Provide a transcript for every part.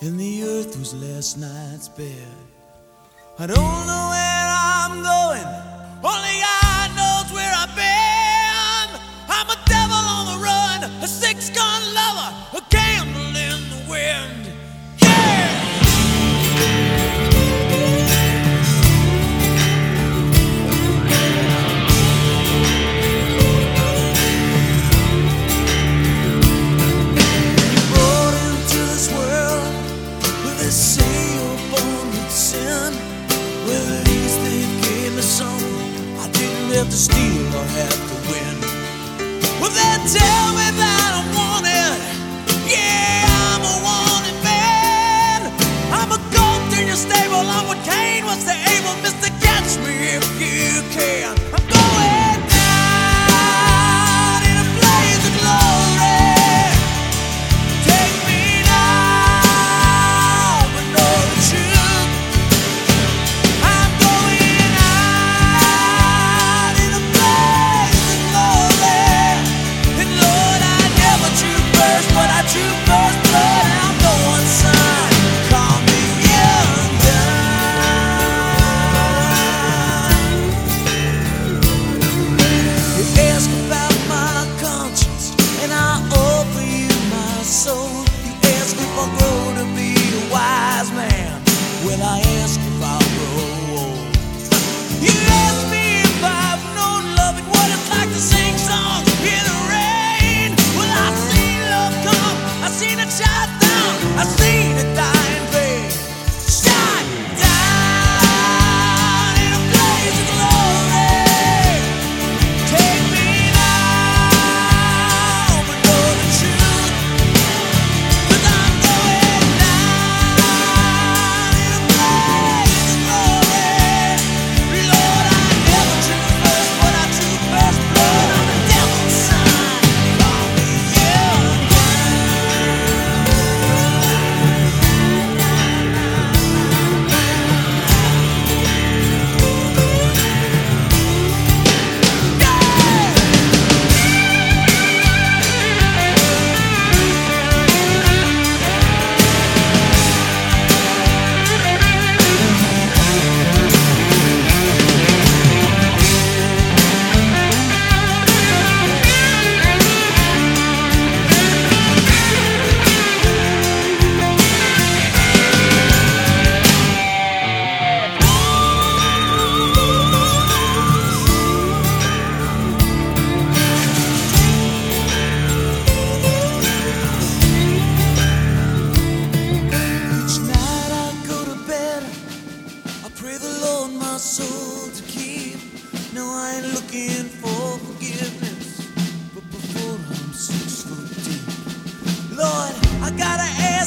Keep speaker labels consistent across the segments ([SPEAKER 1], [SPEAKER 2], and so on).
[SPEAKER 1] and the earth was last night's bed. I don't know where I'm going, only I. Well, at least they gave me I didn't have to steal or have to win Well, then tell me that I'm.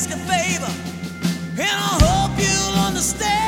[SPEAKER 1] ask a favor, and I hope you'll understand.